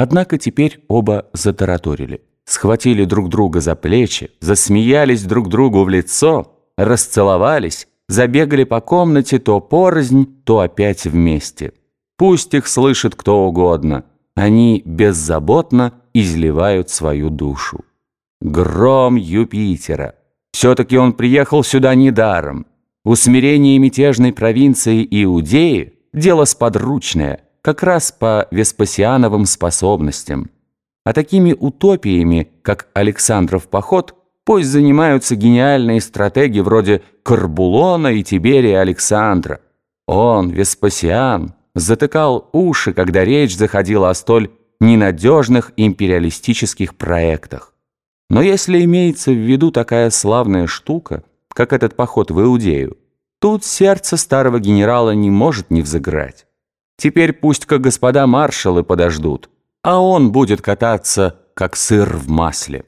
Однако теперь оба затараторили, схватили друг друга за плечи, засмеялись друг другу в лицо, расцеловались, забегали по комнате то порознь, то опять вместе. Пусть их слышит кто угодно, они беззаботно изливают свою душу. Гром Юпитера. Все-таки он приехал сюда недаром. Усмирение мятежной провинции Иудеи – дело сподручное, как раз по Веспасиановым способностям. А такими утопиями, как Александров поход, пусть занимаются гениальные стратеги вроде Карбулона и Тиберия Александра. Он, Веспасиан, затыкал уши, когда речь заходила о столь ненадежных империалистических проектах. Но если имеется в виду такая славная штука, как этот поход в Иудею, тут сердце старого генерала не может не взыграть. Теперь пусть-ка господа маршалы подождут, а он будет кататься, как сыр в масле.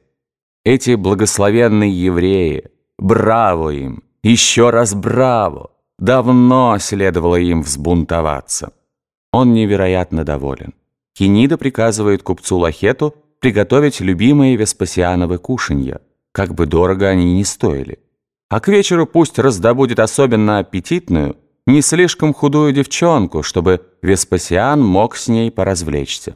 Эти благословенные евреи, браво им, еще раз браво, давно следовало им взбунтоваться. Он невероятно доволен. Кенида приказывает купцу Лахету приготовить любимые Веспасиановы кушанья, как бы дорого они ни стоили. А к вечеру пусть раздобудет особенно аппетитную, не слишком худую девчонку, чтобы Веспасиан мог с ней поразвлечься.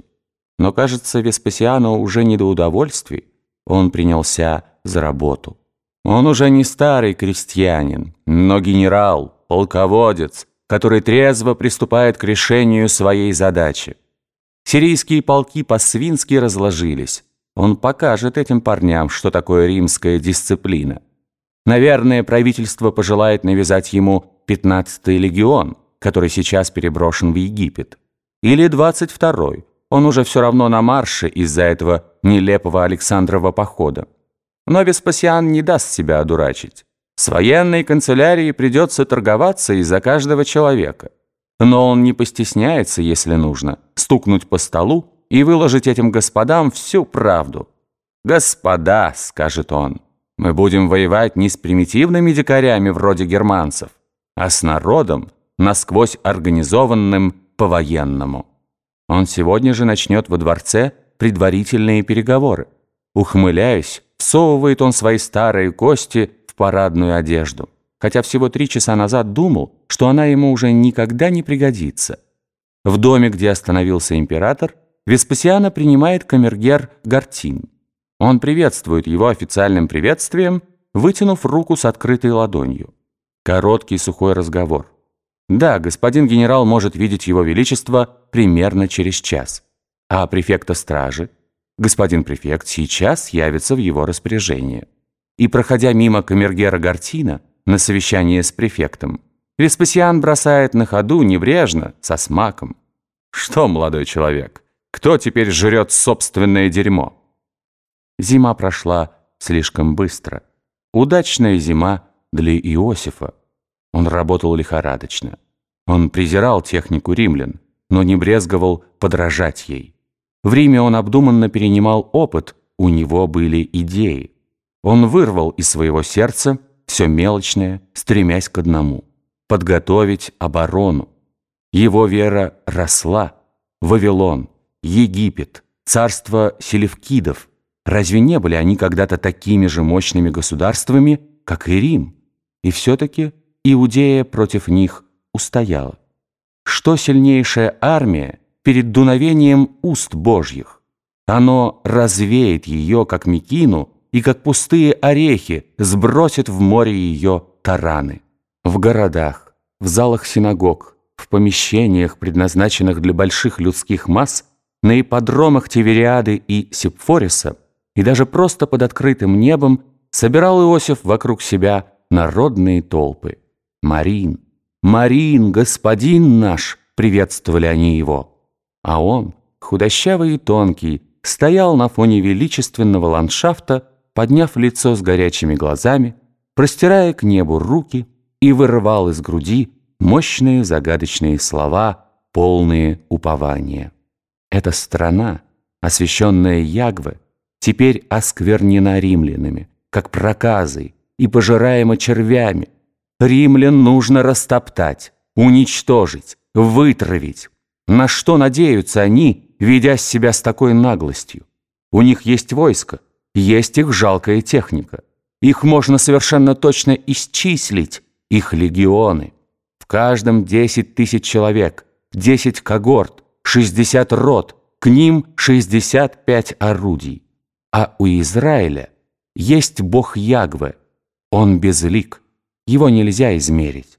Но, кажется, Веспасиану уже не до удовольствий. Он принялся за работу. Он уже не старый крестьянин, но генерал, полководец, который трезво приступает к решению своей задачи. Сирийские полки по-свински разложились. Он покажет этим парням, что такое римская дисциплина. Наверное, правительство пожелает навязать ему 15-й легион, который сейчас переброшен в Египет. Или 22-й. Он уже все равно на марше из-за этого нелепого Александрова похода. Но Веспасиан не даст себя одурачить. С военной канцелярией придется торговаться из-за каждого человека. Но он не постесняется, если нужно, стукнуть по столу и выложить этим господам всю правду. «Господа», — скажет он, — «мы будем воевать не с примитивными дикарями вроде германцев, а с народом, насквозь организованным по-военному». Он сегодня же начнет во дворце предварительные переговоры. Ухмыляясь, всовывает он свои старые кости в парадную одежду хотя всего три часа назад думал, что она ему уже никогда не пригодится. В доме, где остановился император, Веспасиана принимает камергер Гартин. Он приветствует его официальным приветствием, вытянув руку с открытой ладонью. Короткий сухой разговор. Да, господин генерал может видеть его величество примерно через час. А префекта стражи? Господин префект сейчас явится в его распоряжение. И, проходя мимо камергера Гартина, на совещание с префектом. Веспасиан бросает на ходу небрежно, со смаком. «Что, молодой человек, кто теперь жрет собственное дерьмо?» Зима прошла слишком быстро. Удачная зима для Иосифа. Он работал лихорадочно. Он презирал технику римлян, но не брезговал подражать ей. В Риме он обдуманно перенимал опыт, у него были идеи. Он вырвал из своего сердца все мелочное, стремясь к одному – подготовить оборону. Его вера росла. Вавилон, Египет, царство селевкидов. Разве не были они когда-то такими же мощными государствами, как и Рим? И все-таки Иудея против них устояла. Что сильнейшая армия перед дуновением уст Божьих? Оно развеет ее, как Микину, и как пустые орехи сбросит в море ее тараны. В городах, в залах синагог, в помещениях, предназначенных для больших людских масс, на ипподромах Тивериады и Сепфориса, и даже просто под открытым небом собирал Иосиф вокруг себя народные толпы. «Марин! Марин, господин наш!» — приветствовали они его. А он, худощавый и тонкий, стоял на фоне величественного ландшафта, подняв лицо с горячими глазами, простирая к небу руки и вырывал из груди мощные загадочные слова, полные упования. Эта страна, освященная Ягве, теперь осквернена римлянами, как проказой, и пожираема червями. Римлян нужно растоптать, уничтожить, вытравить. На что надеются они, ведя себя с такой наглостью? У них есть войско, есть их жалкая техника. Их можно совершенно точно исчислить, их легионы. В каждом 10 тысяч человек, 10 когорт, 60 рот, к ним 65 орудий. А у Израиля есть бог Ягве. Он безлик, его нельзя измерить.